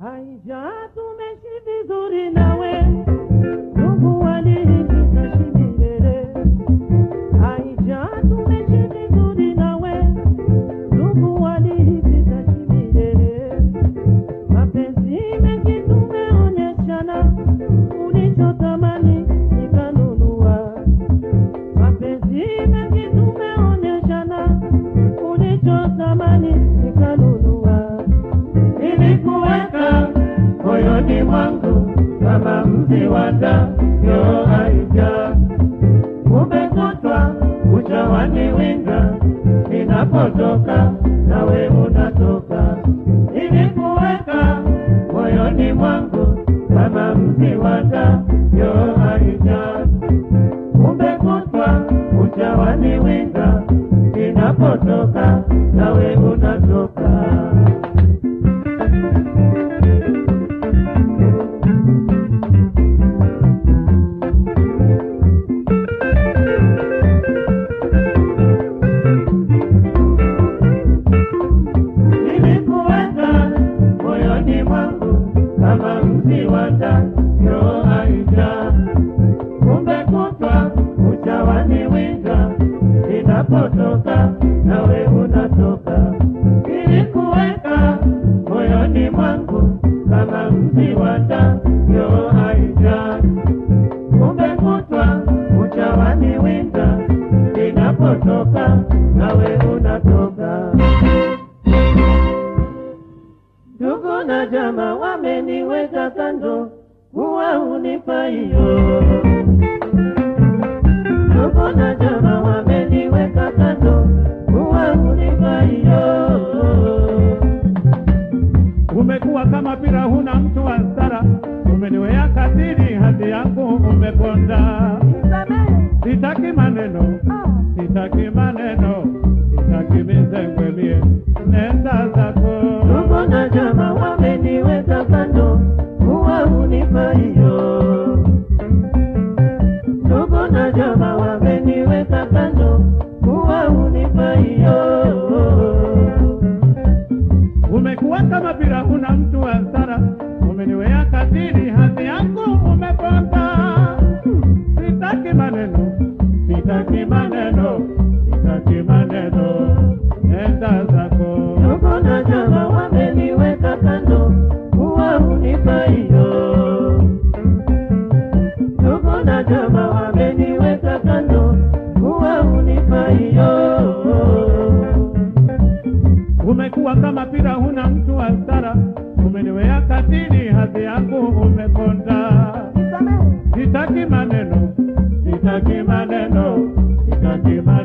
Aisha, tumeishi vizuri nawe, ndugu kama yo haija umekutwa uchawani winga, inapotoka nawe unatoka. Nilikuweka moyoni mwangu kama mziwanda yo haija umekutwa uchawani winga, inapotoka nawe unatoka. Ninapotoka nawe unatoka. Nilikuweka moyoni mwangu kama mzi wa yo Aisha, kumbe kutwa uchawani winga, ninapotoka nawe unatoka. Ndugu na jamaa wameniweka kando, huwa hunipa hiyo. Ndugu na jamaa wameniweka kando, huwa hunipa. Umekuwa kama pira, huna mtu wa stara, umeniwea katili, hati yangu umeponda. Sitaki maneno, sitaki maneno, sitaki mizengwe mie, Umekuwa kama pira, huna mtu wa stara, umeniwea katini, hadhi yangu umekonda. Sitaki maneno, sitaki maneno, sitaki maneno,